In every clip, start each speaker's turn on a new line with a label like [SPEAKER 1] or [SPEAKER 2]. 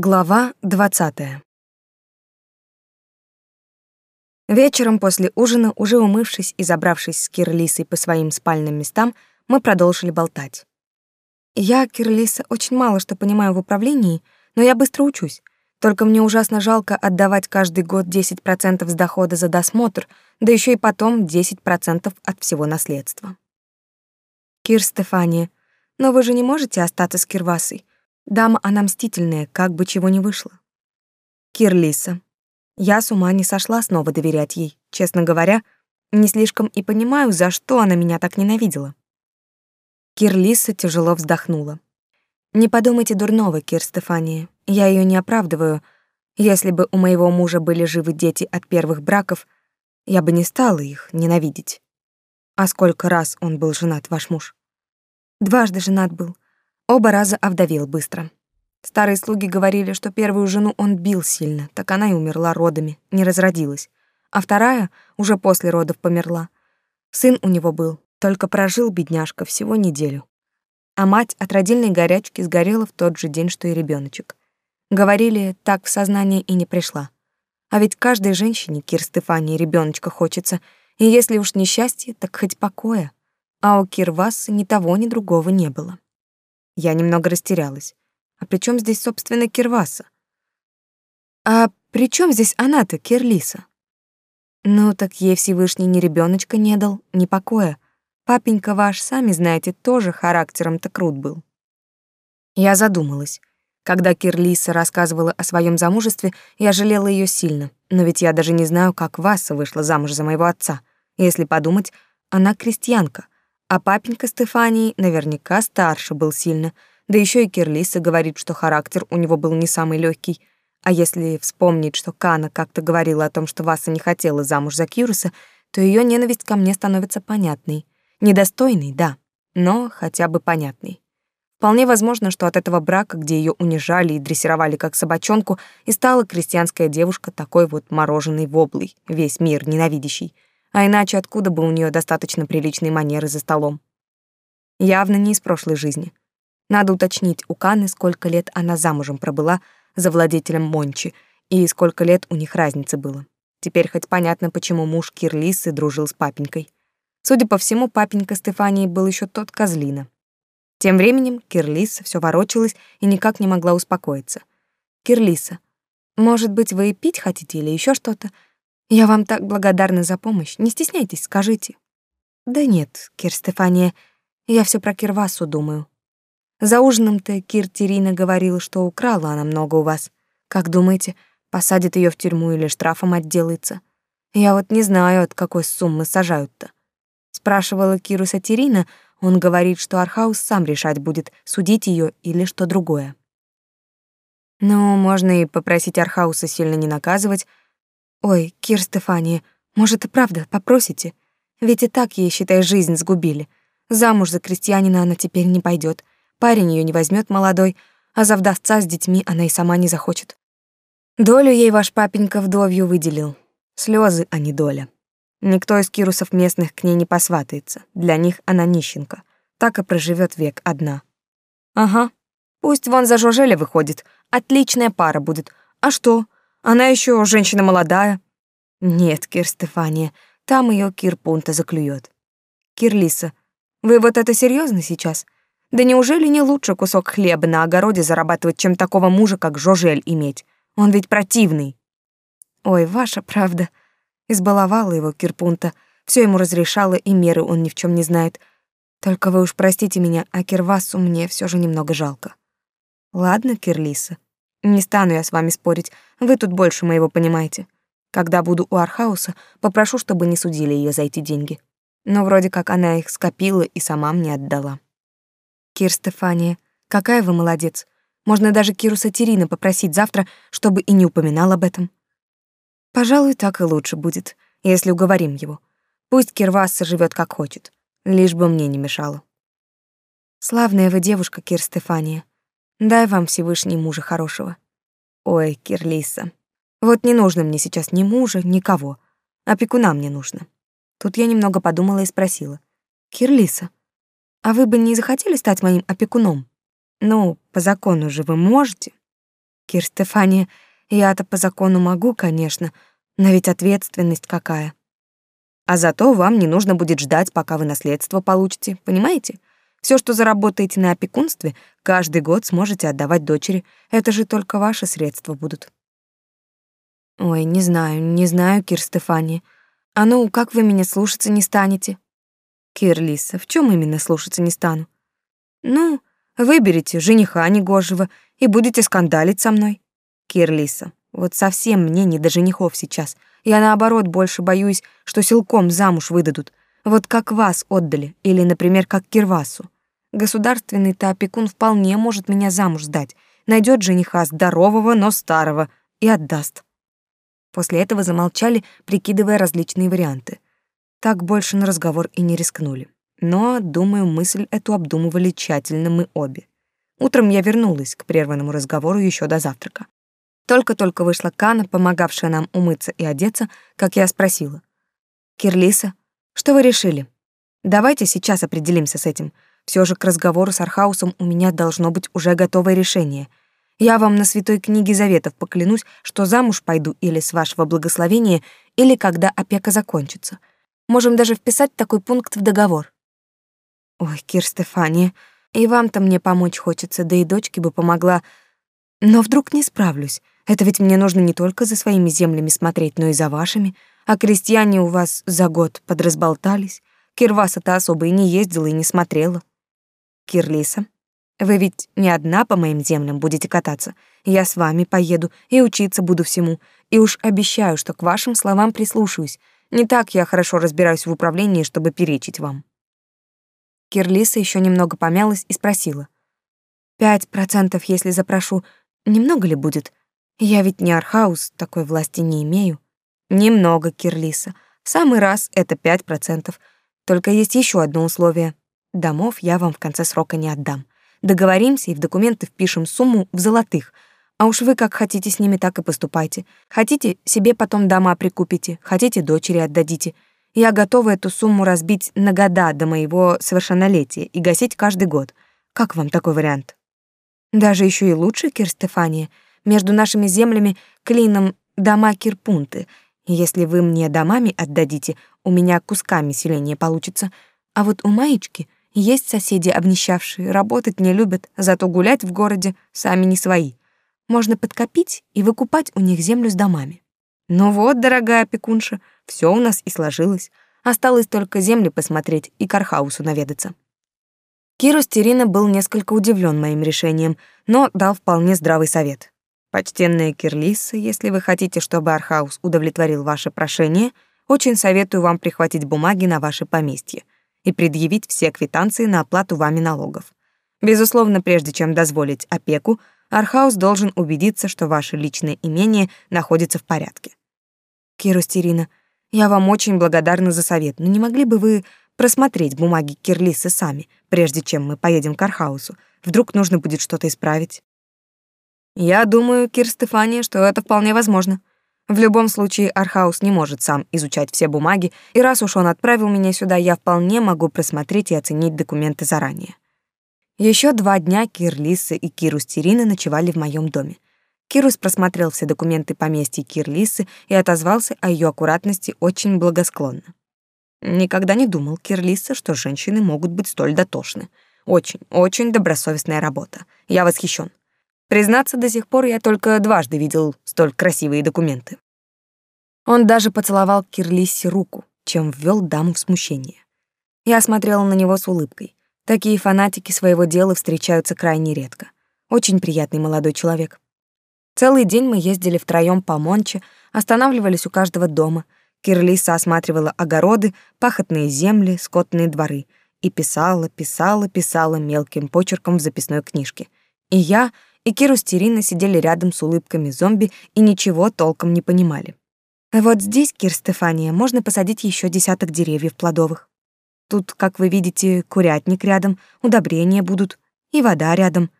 [SPEAKER 1] Глава 20. Вечером после ужина, уже умывшись и забравшись с Кирлисой по своим спальным местам, мы продолжили болтать. Я, Кирлиса, очень мало что понимаю в управлении, но я быстро учусь. Только мне ужасно жалко отдавать каждый год 10% с дохода за досмотр, да еще и потом 10% от всего наследства. Кир Стефания, но вы же не можете остаться с Кирвасой. Дама она мстительная, как бы чего ни вышло. Кирлиса. Я с ума не сошла снова доверять ей. Честно говоря, не слишком и понимаю, за что она меня так ненавидела. Кирлиса тяжело вздохнула. Не подумайте дурного, Кир Стефания. Я ее не оправдываю. Если бы у моего мужа были живы дети от первых браков, я бы не стала их ненавидеть. А сколько раз он был женат, ваш муж? Дважды женат был. Оба раза овдовел быстро. Старые слуги говорили, что первую жену он бил сильно, так она и умерла родами, не разродилась. А вторая уже после родов померла. Сын у него был, только прожил бедняжка всего неделю. А мать от родильной горячки сгорела в тот же день, что и ребеночек. Говорили, так в сознание и не пришла. А ведь каждой женщине, Кир Стефании, ребеночка хочется, и если уж несчастье, так хоть покоя. А у Кирваса ни того, ни другого не было. Я немного растерялась. А при чем здесь, собственно, Кирваса? А при чем здесь она-то, Кирлиса? Ну, так ей Всевышний ни ребеночка не дал, ни покоя. Папенька ваш, сами знаете, тоже характером-то крут был. Я задумалась. Когда Кирлиса рассказывала о своем замужестве, я жалела ее сильно, но ведь я даже не знаю, как Васа вышла замуж за моего отца. Если подумать, она крестьянка — а папенька Стефании наверняка старше был сильно, да еще и Кирлиса говорит, что характер у него был не самый легкий. А если вспомнить, что Кана как-то говорила о том, что Васа не хотела замуж за Кируса, то ее ненависть ко мне становится понятной. Недостойной, да, но хотя бы понятной. Вполне возможно, что от этого брака, где ее унижали и дрессировали как собачонку, и стала крестьянская девушка такой вот мороженой воблой, весь мир ненавидящий — а иначе откуда бы у нее достаточно приличной манеры за столом? Явно не из прошлой жизни. Надо уточнить у Каны, сколько лет она замужем пробыла за владетелем Мончи, и сколько лет у них разницы было. Теперь хоть понятно, почему муж Кирлисы дружил с папенькой. Судя по всему, папенька Стефании был еще тот козлина. Тем временем Кирлиса все ворочалась и никак не могла успокоиться. «Кирлиса, может быть, вы пить хотите или еще что-то? Я вам так благодарна за помощь. Не стесняйтесь, скажите. Да нет, Кир Стефания, я все про Кирвасу думаю. За ужином-то Кир Терина говорил, что украла она много у вас. Как думаете, посадит ее в тюрьму или штрафом отделается? Я вот не знаю, от какой суммы сажают-то. Спрашивала Киру Сатирина, он говорит, что Архаус сам решать будет, судить ее или что другое. Ну, можно и попросить Архауса сильно не наказывать, Ой, Кир Стефания, может и правда попросите? Ведь и так ей, считай, жизнь сгубили. Замуж за крестьянина она теперь не пойдет. Парень ее не возьмет молодой, а за вдовца с детьми она и сама не захочет. Долю ей ваш папенька вдовью выделил. Слезы, а не доля. Никто из кирусов местных к ней не посватается. Для них она нищенка. Так и проживет век одна. Ага. Пусть вон за Жожеля выходит. Отличная пара будет. А что? Она еще женщина молодая. Нет, Кир Стефания, там ее Кир Пунта заклюет. Кирлиса, вы вот это серьезно сейчас? Да неужели не лучше кусок хлеба на огороде зарабатывать, чем такого мужа, как Жожель, иметь? Он ведь противный. Ой, ваша правда. Избаловала его Кирпунта, все ему разрешала, и меры он ни в чем не знает. Только вы уж простите меня, а Кирвасу мне все же немного жалко. Ладно, Кирлиса, не стану я с вами спорить, вы тут больше моего понимаете. Когда буду у Архауса, попрошу, чтобы не судили ее за эти деньги. Но вроде как она их скопила и сама мне отдала. Кир Стефания, какая вы молодец. Можно даже Киру Сатирина попросить завтра, чтобы и не упоминал об этом. Пожалуй, так и лучше будет, если уговорим его. Пусть Кирвасса живет как хочет, лишь бы мне не мешало. Славная вы девушка, Кир Стефания. Дай вам Всевышний мужа хорошего. Ой, Кирлиса, вот не нужно мне сейчас ни мужа, никого. Опекуна мне нужно. Тут я немного подумала и спросила. Кирлиса, а вы бы не захотели стать моим опекуном? Ну, по закону же вы можете. Кир Стефания, я-то по закону могу, конечно, но ведь ответственность какая. А зато вам не нужно будет ждать, пока вы наследство получите, понимаете? Все, что заработаете на опекунстве, каждый год сможете отдавать дочери. Это же только ваши средства будут. Ой, не знаю, не знаю, Кир Стефания. А ну, как вы меня слушаться не станете? Кир Лиса, в чем именно слушаться не стану? Ну, выберите жениха негожего и будете скандалить со мной. Кир Лиса, вот совсем мне не до женихов сейчас. Я наоборот больше боюсь, что силком замуж выдадут. Вот как вас отдали, или, например, как Кирвасу. Государственный-то опекун вполне может меня замуж сдать. Найдет жениха здорового, но старого, и отдаст. После этого замолчали, прикидывая различные варианты. Так больше на разговор и не рискнули. Но, думаю, мысль эту обдумывали тщательно мы обе. Утром я вернулась к прерванному разговору еще до завтрака. Только-только вышла Кана, помогавшая нам умыться и одеться, как я спросила. «Кирлиса, что вы решили? Давайте сейчас определимся с этим. Все же к разговору с Архаусом у меня должно быть уже готовое решение. Я вам на святой книге заветов поклянусь, что замуж пойду или с вашего благословения, или когда опека закончится. Можем даже вписать такой пункт в договор. Ой, Кир Стефания, и вам-то мне помочь хочется, да и дочке бы помогла. Но вдруг не справлюсь. Это ведь мне нужно не только за своими землями смотреть, но и за вашими. А крестьяне у вас за год подразболтались. Кирваса-то особо и не ездила, и не смотрела. Кирлиса, вы ведь не одна по моим землям будете кататься. Я с вами поеду и учиться буду всему. И уж обещаю, что к вашим словам прислушаюсь. Не так я хорошо разбираюсь в управлении, чтобы перечить вам». Кирлиса еще немного помялась и спросила. «Пять процентов, если запрошу, немного ли будет? Я ведь не Архаус, такой власти не имею». «Немного, Кирлиса. В самый раз это пять процентов. Только есть еще одно условие. Домов я вам в конце срока не отдам. Договоримся и в документы впишем сумму в золотых. А уж вы как хотите с ними, так и поступайте. Хотите, себе потом дома прикупите, хотите, дочери отдадите. Я готова эту сумму разбить на года до моего совершеннолетия и гасить каждый год. Как вам такой вариант? Даже еще и лучше, Кир Стефания. Между нашими землями клином дома Кирпунты. Если вы мне домами отдадите, у меня кусками селения получится. А вот у Маечки есть соседи обнищавшие, работать не любят, зато гулять в городе сами не свои. Можно подкопить и выкупать у них землю с домами. Ну вот, дорогая опекунша, все у нас и сложилось. Осталось только земли посмотреть и к Архаусу наведаться. Кирус Терина был несколько удивлен моим решением, но дал вполне здравый совет. Почтенная Кирлиса, если вы хотите, чтобы Архаус удовлетворил ваше прошение, очень советую вам прихватить бумаги на ваше поместье — и предъявить все квитанции на оплату вами налогов. Безусловно, прежде чем дозволить опеку, Архаус должен убедиться, что ваше личное имение находится в порядке. Кирустерина, я вам очень благодарна за совет, но не могли бы вы просмотреть бумаги Кирлисы сами, прежде чем мы поедем к Архаусу? Вдруг нужно будет что-то исправить? Я думаю, Кир Стефания, что это вполне возможно. В любом случае, Архаус не может сам изучать все бумаги, и раз уж он отправил меня сюда, я вполне могу просмотреть и оценить документы заранее. Еще два дня Кирлиса и Кирус Терина ночевали в моем доме. Кирус просмотрел все документы поместья Кирлисы и отозвался о ее аккуратности очень благосклонно. Никогда не думал Кирлиса, что женщины могут быть столь дотошны. Очень, очень добросовестная работа. Я восхищен. Признаться, до сих пор я только дважды видел столь красивые документы. Он даже поцеловал Кирлисси руку, чем ввел даму в смущение. Я смотрела на него с улыбкой. Такие фанатики своего дела встречаются крайне редко. Очень приятный молодой человек. Целый день мы ездили втроём по Монче, останавливались у каждого дома. Кирлиса осматривала огороды, пахотные земли, скотные дворы и писала, писала, писала мелким почерком в записной книжке. И я и Киру с Териной сидели рядом с улыбками зомби и ничего толком не понимали. Вот здесь, Кир Стефания, можно посадить еще десяток деревьев плодовых. Тут, как вы видите, курятник рядом, удобрения будут, и вода рядом.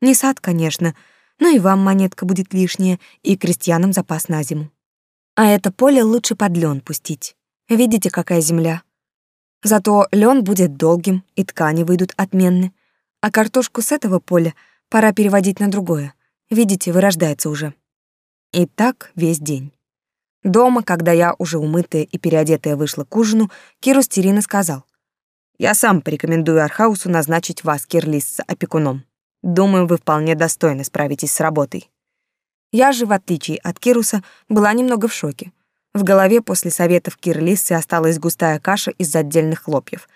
[SPEAKER 1] Не сад, конечно, но и вам монетка будет лишняя, и крестьянам запас на зиму. А это поле лучше под лен пустить. Видите, какая земля? Зато лен будет долгим, и ткани выйдут отменны. А картошку с этого поля — Пора переводить на другое. Видите, вырождается уже. И так весь день. Дома, когда я уже умытая и переодетая вышла к ужину, Киру Стерина сказал. «Я сам порекомендую Архаусу назначить вас, Кирлис, опекуном. Думаю, вы вполне достойно справитесь с работой». Я же, в отличие от Кируса, была немного в шоке. В голове после советов Кирлисы осталась густая каша из отдельных хлопьев.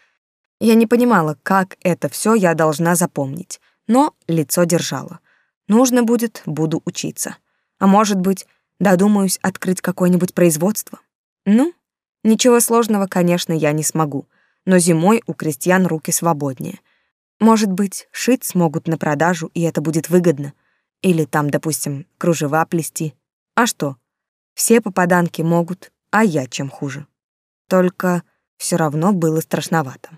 [SPEAKER 1] Я не понимала, как это все я должна запомнить, но лицо держала. Нужно будет, буду учиться. А может быть, додумаюсь открыть какое-нибудь производство. Ну, ничего сложного, конечно, я не смогу, но зимой у крестьян руки свободнее. Может быть, шить смогут на продажу, и это будет выгодно. Или там, допустим, кружева плести. А что? Все попаданки могут, а я чем хуже. Только все равно было страшновато.